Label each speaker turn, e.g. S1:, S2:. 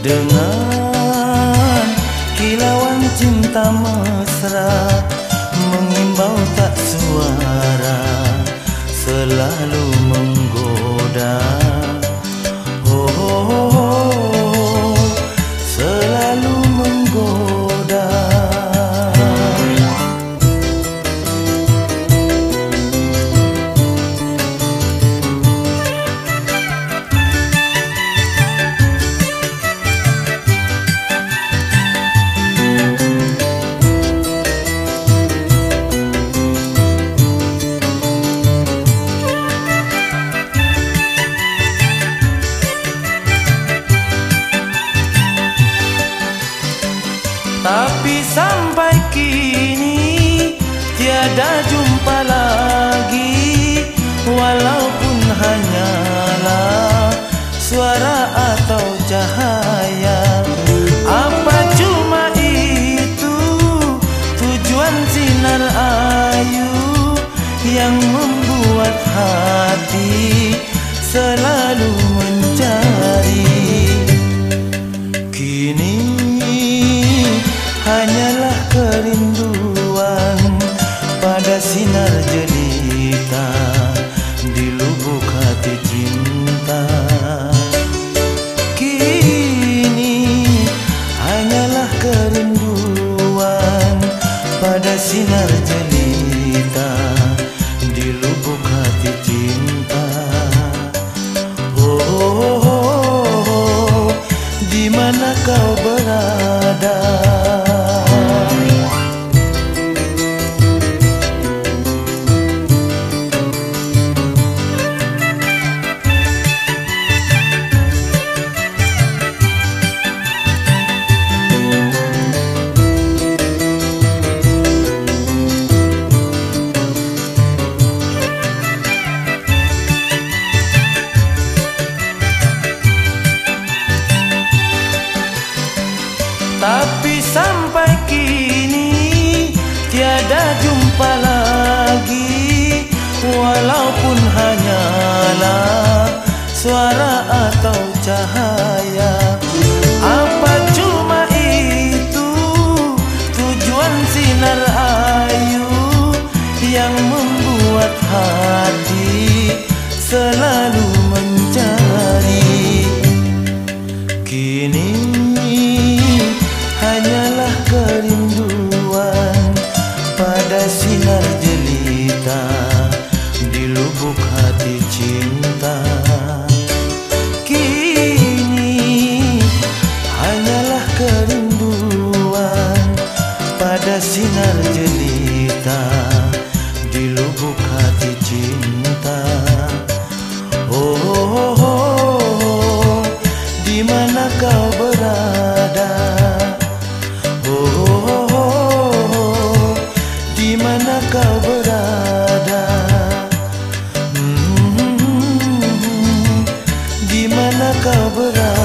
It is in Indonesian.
S1: dengan kilauan cinta mesra. Sinar ayu Yang membuat hati selalu mencari Kini hanyalah kerinduan pada sinar jelita di lubuk hati cinta. Tiada jumpa lagi Walaupun hanyalah suara atau cahaya. Apa cuma itu? Tujuan sinar ayu Yang membuat hati selalu mencari. Kini sinar jelita di lubuk hati cinta. Kini hanyalah kerinduan pada sinar jelita di lubuk hati cinta. Oh, oh, oh, oh, di mana kau घबरा